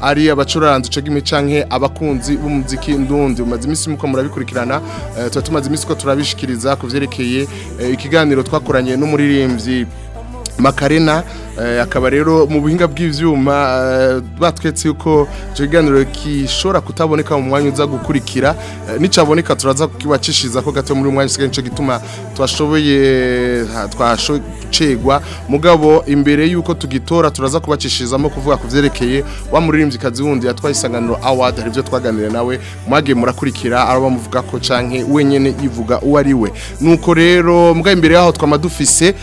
ari abacuranzi ico gimi canke abakunzi b'umuziki ndundi umaze iminsi muko murabiko kubikurikirana eh, twa tumaze imisiko ko turabishikiriza ku eh, ikiganiro twakoranye n'umuririmbyi makarena Eh, akaba rero mu buhinga bw'ibyuma eh, batwetse yuko icyo kiganiro gishobora kutaboneka mu mwanya uza gukurikira eh, nicaboneka turaza kukibacishiza ko gato muri mwanya usigaye nicyo gituma twashoboye twashocegwa mugabo imbere y'uko tugitora turaza kubacishizamo kuvuga ku byerekeye wa muririmbyikazi wundi yatwaye isanganiro awadi hari ibyo twaganiriye nawe mwagiye murakurikira ari bamuvuga ko canke wenyine yivuga uwo ari we nuko rero mbwa imbere yaho twama dufise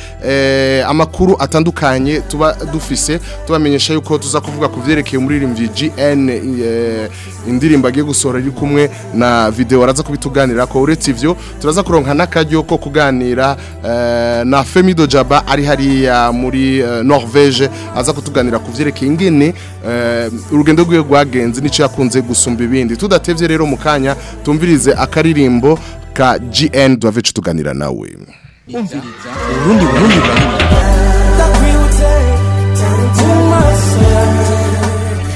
amakuru atandukanye tuba dufise tubamenyesha yuko tuza kuvuga ku byerekeye umuririmbyi GN eh, indirimbo agiye gusohora iri kumwe na video baraza kubituganira ko uretse ivyo turaza kuronka n'akaryo ko kuganira eh, na Femido Jaba ari hariya muri eh, Norvège aza kutuganira ku byerekeye ingene urugendo rwe rwagenze nico yakunze gusumba ibindi tudatevye rero mukanya tumvirize akaririmbo ka GN duhave tuganira nawe umviriza urundi burundi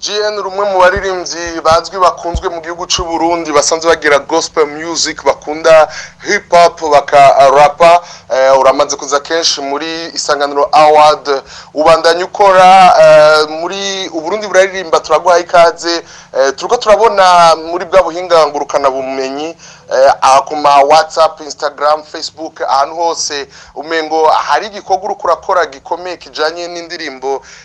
GN rumwe mu baririmbyi bazwi bakunzwe mu gihugu cy'u Burundi basanzwe bagira gospel music bakunda hip hop baka rapper uh, uramaze kuza kenshi muri isanganiro award ubandanya ukora uh, muri uburundi buraririmba turaguha ikaze uh, eh, turiko turabona muri bwa buhinga ngurukana bumenyi Eh, ku ma watsapu instagram facebook ahantu hose umengo hari igikorwa uri kurakora gikomeye kijyanye n'indirimbo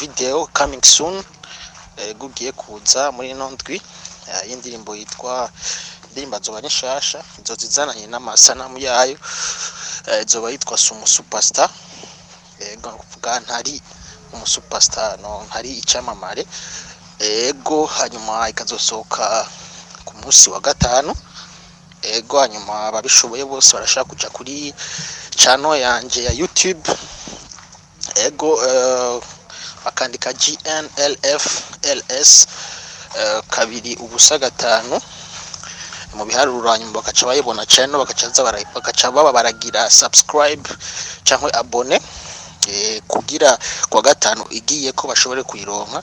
video coming soon ugiye kuza muri ino ndwi eh, y'indirimbo yitwa indirimbo nzoba ari inzozi zananye n'amasanamu yayo nzoba eh, yitwa sumu supasita kuvuga ntari umusupasita ntari icyamamare ego hanyuma ikazosohoka ku munsi wa gatanu ego hanyuma ababishoboye bose barashaka kujya kuri cano yanjye ya yutube ego eh, akandika GNLFLS eh, kabiri ubusa gatanu mu biharuro hanyuma bakaca bayibona cyane bakaca baba baragira subscribe cyangwa abone eh, kugira kuwa gatanu igiye ko bashobore kuyironka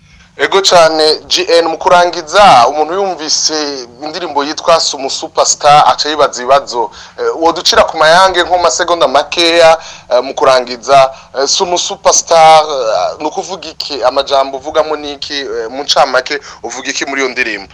ego cyane gn mu kurangiza umuntu yumvise indirimbo yitwa sumusupaster aca yibaza ibibazo eh, woducira ku mayange nko masegonda makeya mu kurangiza sumusupaster ni ukuvuga iki amajambo uvugamo ni iki mu ncamake uvuga iki muri iyo ndirimbo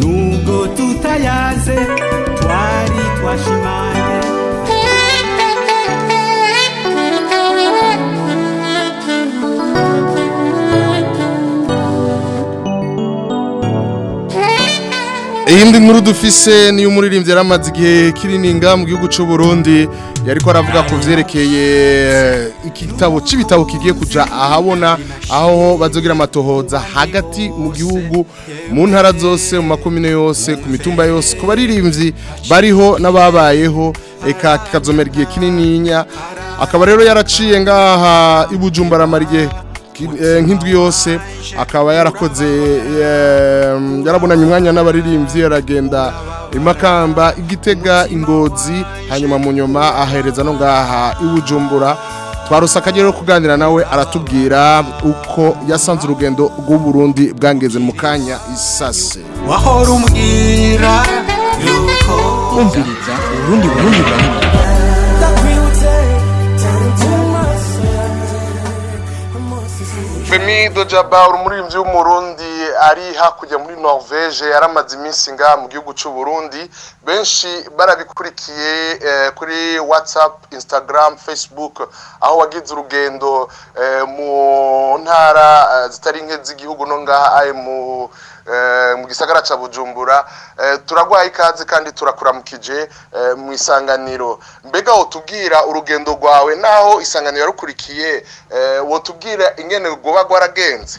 nubwo tutayaze twari twashimanye iyindi nkuru dufise niyo umuririmbyi yaramaze igihe kirininga mu gihugu cy'u Burundi yariko aravuga ku byerekeye igitabo cy'ibitabo kigiye kuja ahabona aho bazogira amatohoza hagati mu gihugu mu ntara zose mu makomine yose ku mitumba yose ku baririmbyi bariho n'ababayeho eka kikazomera igihe kinininya akaba rero yaraciye ngaha i Bujumbura amara Eh, nk'indwi yose akaba yarakoze yarabonanye umwanya n'abaririmbyi aragenda imakamba igitega ingozi hanyuma mu nyuma ahereza no ngaha iwujumbura twarusaka akagera kuganira nawe aratubwira uko yasanze urugendo rw'uburundi bwangeze mu kanya isase wahora umbwira yuko umviriza urundi burundi burundi femi do jabawuru umuririmbyi w'umurundi ari hakurya muri norvege yaramaze iminsi ngaha mu gihugu cy'u Burundi benshi barabikurikiye eh, kuri WhatsApp instagram facebook aho wagize urugendo eh, mu ntara eh, zitari nke z'igihugu no ngaha mu Eh, mu gisagara cya bujumbura eh, turagwaye ikaze kandi turakuramukije eh, mu isanganiro mbega wotubwira urugendo rwawe n'aho isanganiro yarukurikiye wotubwira ingene rwuba rwaragenze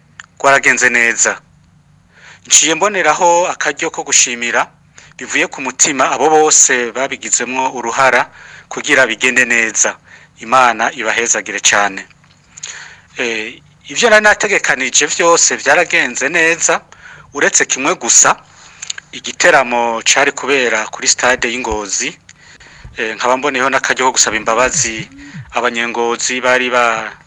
kwaragenze neza nciye mboneraho akaryo ko gushimira bivuye ku mutima abo bose babigizemo uruhara kugira bigende neza imana ibahezagire cyane eh, ibyo nari nategekanije byose byaragenze neza uretse kimwe gusa igiteramo cyari kubera kuri stade y'ingozi eh, nkaba mboneyeho n'akajyaho gusaba imbabazi abanyengozi bari ba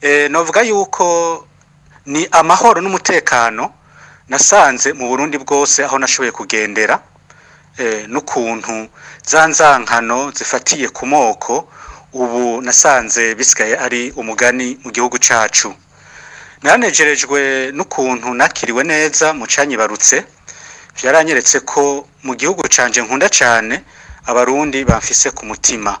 eh, navuga yuko ni amahoro n'umutekano nasanze mu burundi bwose aho nashoboye kugendera Eh, n'ukuntu za nzankano zifatiye ku moko ubu nasanze bisigaye ari umugani mu gihugu cyacu nanejejwe n'ukuntu nakiriwe neza mu cyanyibarutse byaranyeretse ko mu gihugu canje nkunda cyane abarundi bamfise ku mutima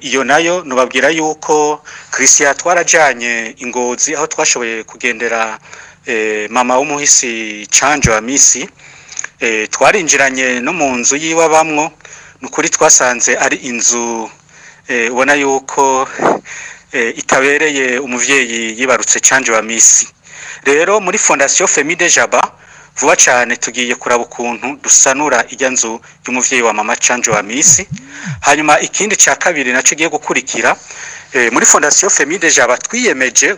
iyo nayo nubabwira yuko christian twarajyanye ingozi aho twashoboye kugendera mama w'umuhisi canjo wa misi Eh, twarinjiranye no mu nzu yiwe abamwo ni ukuri twasanze ari inzu eh, ubona yuko eh, itabereye umubyeyi yibarutse canji wa misi rero muri fondasiyo femide jaba vuba cyane tugiye kuraba ukuntu dusanura ijya nzu y'umubyeyi wa mama canje wa misi hanyuma ikindi cya kabiri nacyo ugiye gukurikira eh, muri fondasiyo femide jaba twiyemeje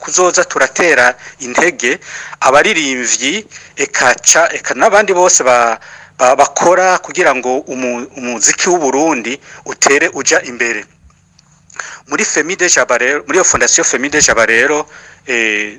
kuzoza turatera intege abaririmbyi ekaca eka n'abandi bose ba bakora kugira ngo umuziki w'uburundi utere ujya imbere muri femide jaba rero muri iyo fondasiyo femide jaba rero eh,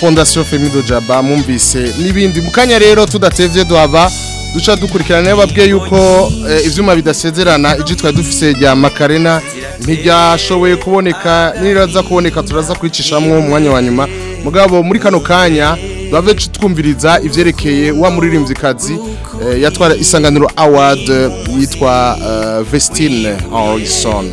fondasiyo femido jaba mwumvise n'ibindi mu rero tudatevye duhava duca dukurikirana niba babwiye yuko eh, ibyuma bidasezerana igi twari dufise rya makarena ntiryashoboye kuboneka n'iraza kuboneka turaza kwicishamo umwanya wa nyuma mugabo muri kano kanya bave twumviriza ibyerekeye wa muririmbyikazi eh, yatwara isanganiro award yitwa eh, vesitine arisoni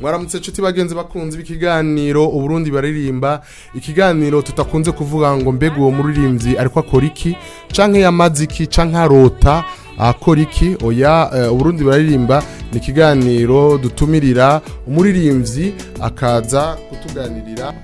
mwaramutse inshuti bagenzi bakunze ikiganiro uburundi baririmba ikiganiro tutakunze kuvuga ngo mbega uwo muririmbyi ariko akora iki canke yamaze iki canke arota akora ah, iki oya eh, uburundi bararirimba ni ikiganiro dutumirira umuririmbyi akaza kutuganirira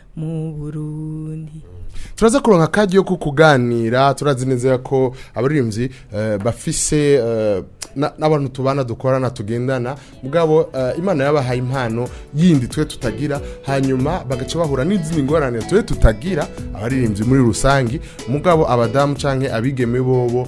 mu burundi turaza kuronka kadi yo kukuganira turazi neza ko abaririmbyi eh, bafise eh, n'abantu tubana dukorana tugendana mugabo eh, imana yabahaye impano yindi twe tutagira hanyuma bagaca bahura n'izindi ngorane twe tutagira abaririmbyi muri rusange mugabo abadamu cyangwa abigeme bobo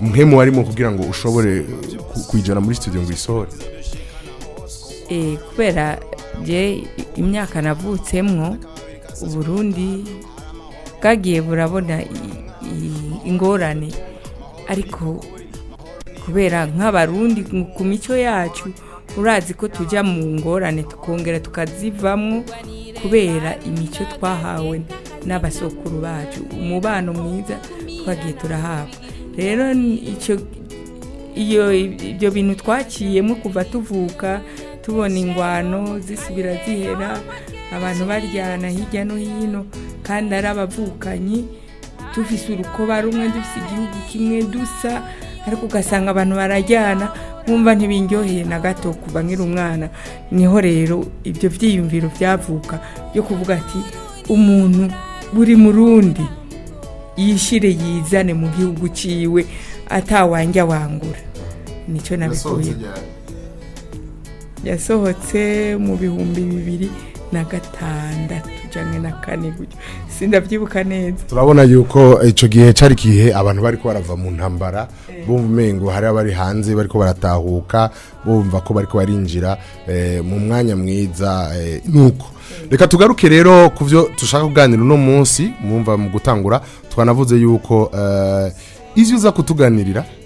umwemu warimo kugira ngo ushobore kuyijyana muri studio ngo uyisohore Eh, kubera imyaka navutsemwo uburundi bwagiye burabona ingorane ariko kubera nk'abarundi ku mico yacu urazi ko tujya mu ngorane tukongera tukazivamo kubera imico twahawe n'abasokuru bacu umubano mwiza twagiye turahabwa rero ibyo bintu twaciyemo kuva tuvuka tubona ingwano zisubira zihera abantu baryana hirya no hino kandi ari abavukanyi dufise urukoba rumwe dufise igihugu kimwe dusa ariko ugasanga abantu barajyana bumva ntibindyoheye na gato kuva nkiri umwana niho rero ibyo byiyumviro byavuka byo kuvuga ati umuntu buri murundi yishire yizane mu gihugu cyiwe atawangya wangura nicyo nabikuyeho yasohotse mu bihumbi bibiri na gatandatu cyangwa na kane gutyo sindabyibuka neza turabona yuko icyo gihe cyari igihe abantu bari ko barava mu ntambara eh. bumva umengo hari abari hanze bari ko baratahuka bumva ko bari ko barinjira eh, mu mwanya mwiza eh, nuko reka tugaruke rero ku byo dushaka kuganira uno munsi mwumva mu gutangura twanavuze yuko izi uza kutuganirira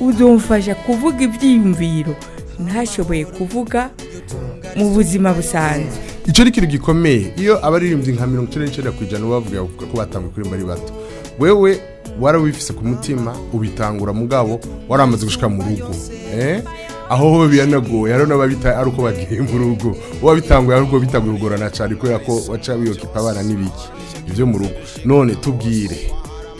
uzumfasha kuvuga ibyiyumviro ntashoboye kuvuga mu buzima busanzwe icyo ni ikintu gikomeye iyo abaririmbyi nka mirongo icyenda n'icyenda ku ijana bavuga ko batanga kuri bari bato wewe warawifise ku mutima ubitangura mugabo waramaze gushika mu rugo eh? aho ho biyanagoye hariho n'ababitaye ari uko bagiye mu rugo uwabitanguye ari uko bitanguye kugorana cyane kubera ko waca wiyokipa abana n'ibiki ibyo mu rugo none tubwire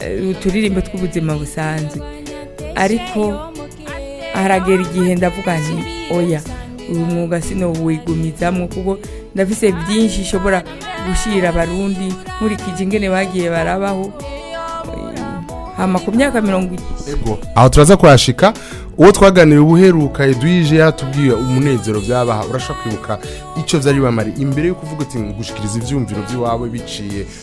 eh, uturirimbo tw'ubuzima busanzwe ariko haragera igihe ndavuga nti oya uyu mwuga sinowigumizamo kuko ndafise byinshi ishobora gushyira abarundi muri ingene bagiye barabaho hama ku myaka mirongo itatu aho turaza kuhashika uwo twaganira ubuheruka eduwije yatubwiye umunezero byabaha urashaka kwibuka icyo byari bamari imbere yo kuvuga uti gushikiriza ibyumviro by'iwawe biciye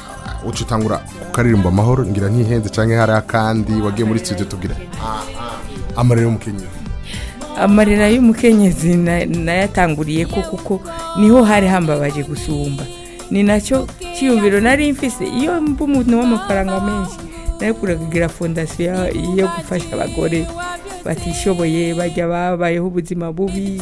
eh, uca utangura kukaririmba amahoro ngira ntihenze cyangwa hari akandi wagiye muri studio tubwira ah, ah. amarira y'umukenyero amarira y'umukenyezi nayatanguriye ko kuko niho hari hambabaje gusumba ni nacyo cyiyumviro nari mfise iyo mba umuntu w'amafaranga menshi nayo kugira fondasiyo yo gufasha abagore batishoboye bajya babayeho ubuzima bubi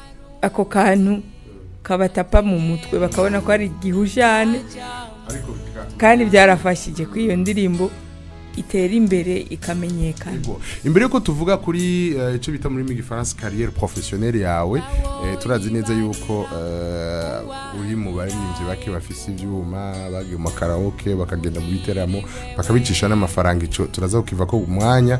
ako kantu kabatapa mu mutwe bakabona ko ari igihujane kandi byarafashije kuri iyo ndirimbo itera imbere ikamenyekana imbere yuko tuvuga kuri eh, icyo bita muri migi faransa kariyeri porofesiyoneri yawe eh, turazi neza yuko eh, uri mu baririmbyi bake bafise ibyuma bagiye mu makarawoke bakagenda mu biteramo bakabicisha n'amafaranga icyo turaza kukiva ko umwanya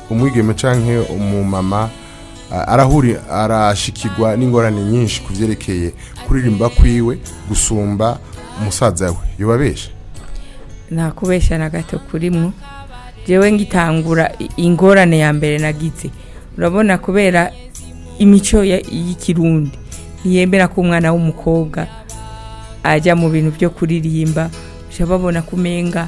umwigeme cyangwa umumama eh, arahuri arashikirwa n'ingorane nyinshi ku byerekeye kuririmba kwiwe gusumba umusaza we yubabesha nta na gato kuri kurimo ngewe ngitangura ingorane ya mbere nagitse urabona kubera imico y'ikirundi ntiyemera ko umwana w'umukobwa ajya mu bintu byo kuririmba babona kumenga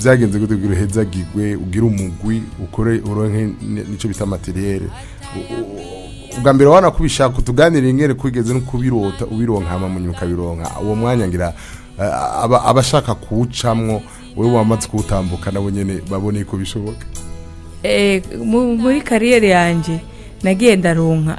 byagenze gute kugira uhezagirwe ugire umugwi ukore uronke nicyo bita materiyeri ubwa mbere wanakubishaka utuganire nkere kwigeze no kubirota ubironka amamunyu ukabironka uwo mwanya ngira aba ashaka kuwucamwo wowe wamaze kuwutambuka nabo nyine baboneye ko bishoboka eh, muri kariyeri yanjye nagiye ndaronka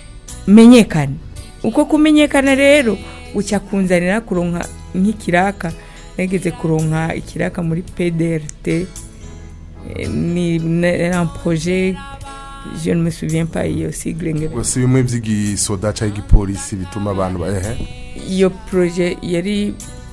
menyekane uko kumenyekana rero ucya kunzanira kuronka nk'ikiraka nageze kuronka ikiraka muri pdrt eh, ni un projet je ne me souviens pas iyo sigle ngere gusa bimwe by'igisoda cyangwa igipolisi bituma abantu bahe iyo projet yari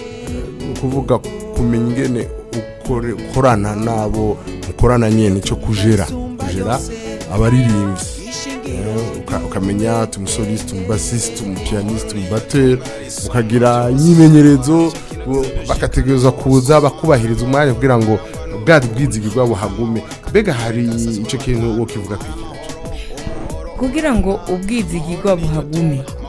eh, ni ukuvuga kumenya ingene ukorana n'abo mukorana nyine cyo kujera kujera abaririmbyi eh, ukamenya tumusolisite umubasisite umupiyanisite umubateri ukagira imyimenyerezo bagategereza kuza bakubahiriza umwanya kugira ngo bwari bwizigirwe bwabo hagume mbega hari icyo kintu uwo kivuga kugira ngo ubwizigirwa buhagume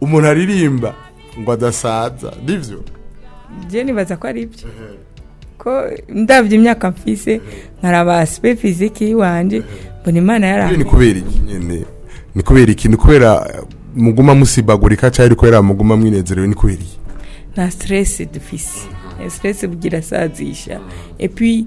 umuntu aririmba ngo adasaza nibyo njye nibaza ko ari byo ko ndabya imyaka mfise nkaraba sipe fiziki y'iwanjye mbona imana yari kubera iki nyine ni kubera iki ni kubera eh, muguma musibagurika cyangwa kubera muguma mwinezerewe ni kubera iki nta siteresi dufise mhm. eh, siteresi bugira asazisha epi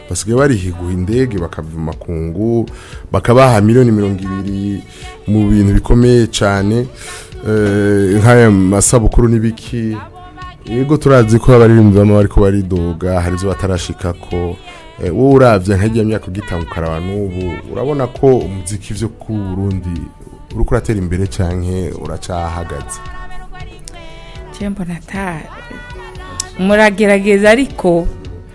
basigaye barihiguha indege bakava amakungu bakabaha miliyoni mirongo ibiri mu bintu bikomeye cyane eh, nk'aya masabukuru n'ibiki yego turazi ko abaririmbyi bamwe bariko baridoga hari ibyo batarashika ko eh, wowe urabya nk'igihe myaka ugitangukara abantu ubu urabona ko umuziki byo ku Burundi uri kuratera imbere cyane uracahagaze muragerageza ariko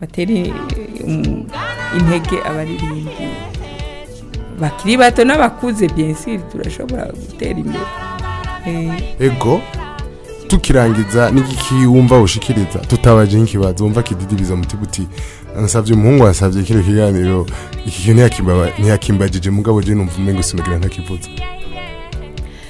batere um, intege abaririmbyi bakiri bato n'abakuze byensiri turashobora gutera imbere eh, ego tukirangiza n'igiki wumva ushikiriza tutabaje nk'ikibazo wumva kididibiza muti buti nsabye umuhungu wasabye kino kiganiro iki kintu ntiyakimbagije mugabo je numva umengo sinagira ntakivutse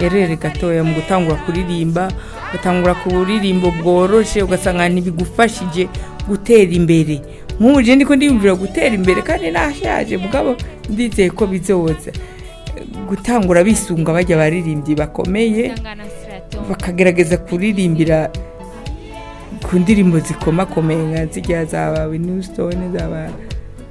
erere gatoya mu gutangura kuririmba gutangura ku buririmbo bworoshye ugasanga ntibigufashije gutera imbere nk'ubu ndi ndiko gutera imbere kandi nashaje mugabo ndizeye ko bizowotsa gutangura bisunga bajya baririmbyi bakomeye bakagerageza kuririmbira ku ndirimbo zikomakomeye nka zijya zaba winusitone zaba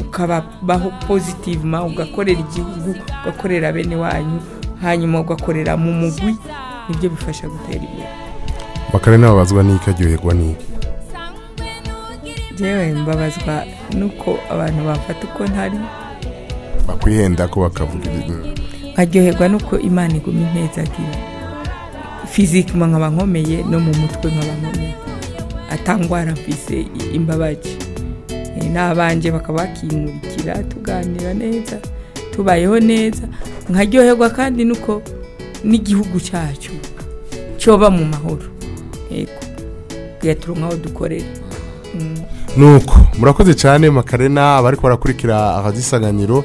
ukabaho pozitivuma ugakorera igihugu ugakorera bene wanyu hanyuma ugakorera mu mugwi nibyo bifasha gutera imbere bakare nababazwa n'iki aryoherwa n'iki yewe mbabazwa nuko abantu bafata uko ntari bakwihenda ko bakavuga ibintu nkaryoherwa nuko imana iguma impezagira fizikima nkaba nkomeye no mu mutwe nkaba nkomeye atangwara mfise imbabaje eh, n'abanjye bakaba bakinkurikira tuganira neza tubayeho neza nkaryoherwa kandi nuko n'igihugu cyacu cyoba mu mahoro yego tuyaturu nk'aho dukorera mm. nuko murakoze cyane makarena abari barakurikira ahadisanganiro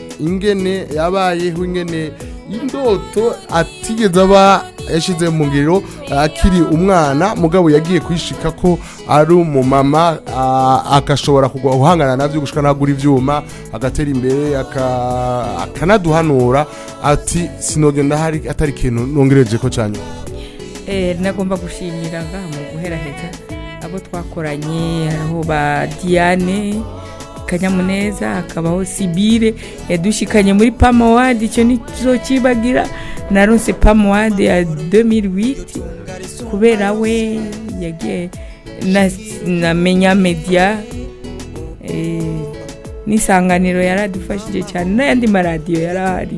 ingene yabayeho ingene indoto atigeze aba yashyize mu ngiro akiri umwana mugabo yagiye kwishika ko ari umumama ah, agashobora kugwa uhangana nabyo gushika nagura ibyuma agatera imbere akanaduhanura ati sinogenda hari atari ikintu nongereje ko cyane eh, nagomba gushimira ngaha mu guheraheza abo twakoranye hariho ba diane kanyamuneza hakabaho sibire yadushikanye muri pama wadi icyo ni kibagira narunse pamuwadi ya 2008 kubera we yagiye namenya media eh, n'isanganiro yaradufashije cyane n'ayandi maradiyo yari ahari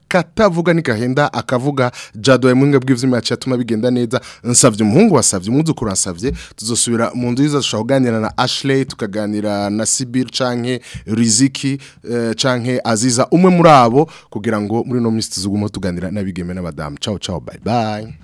akatavuga ntigahenda akavuga jadoye mu bw'ibyuma bw'iby'imaci yatuma bigenda neza nsabye umuhungu wasabye umwuzukuru wasabye tuzasubira mu nzu y'izashobora kuganira na Ashley tukaganira na sibi Bill canke Riziki eh, canke Aziza umwe muri abo kugira ngo muri no minsi tuzugumo tuganira n'abigeme n'abadamu ciao ciao bye bye